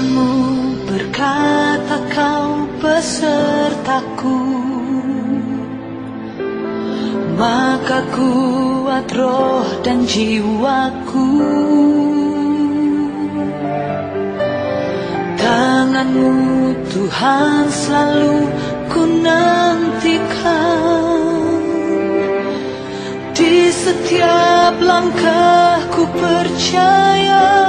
Firmanmu berkata kau besertaku Maka kuat roh dan jiwaku. Tanganmu Tuhan selalu ku nantikan Di setiap langkahku percaya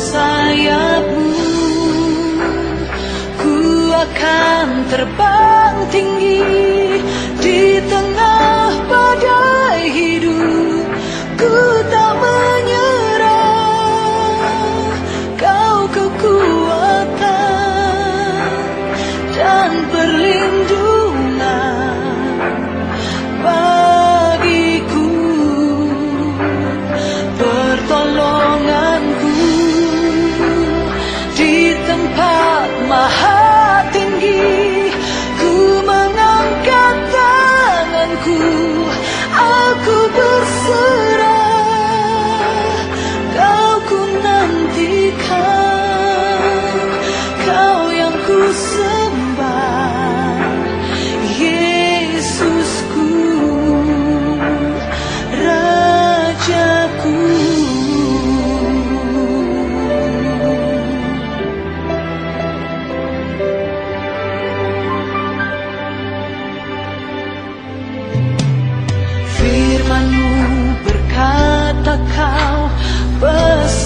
sayapmu Ku akan terbang tinggi heart.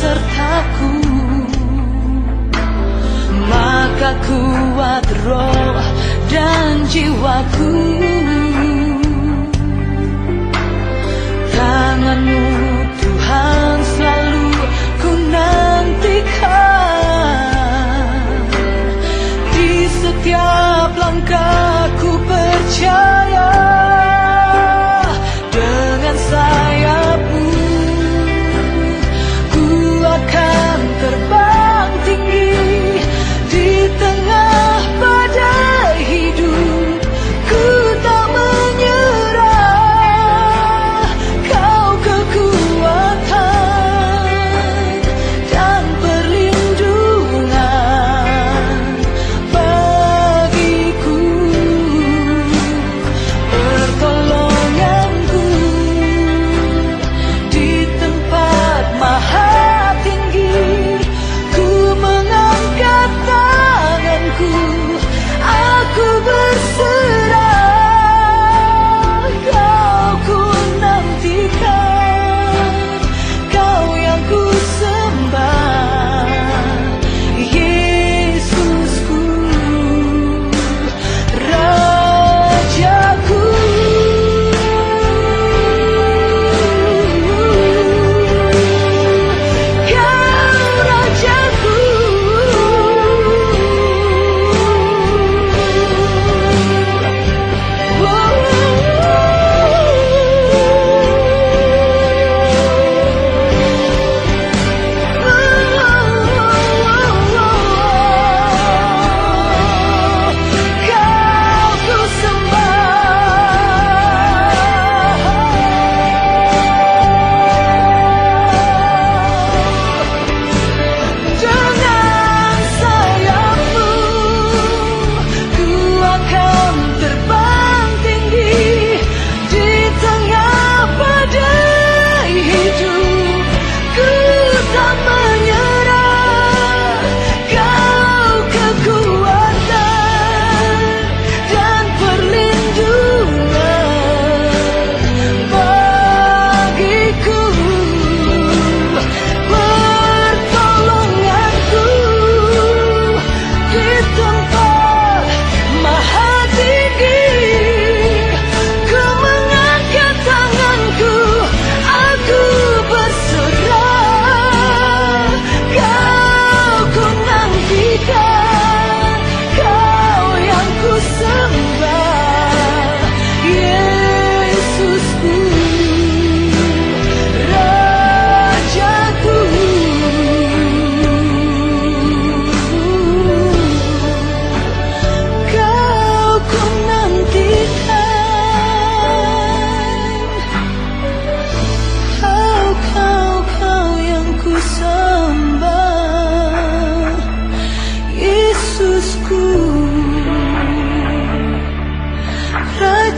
Besertaku. Maka kuat roh dan jiwaku. Tanganmu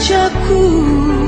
wajahku.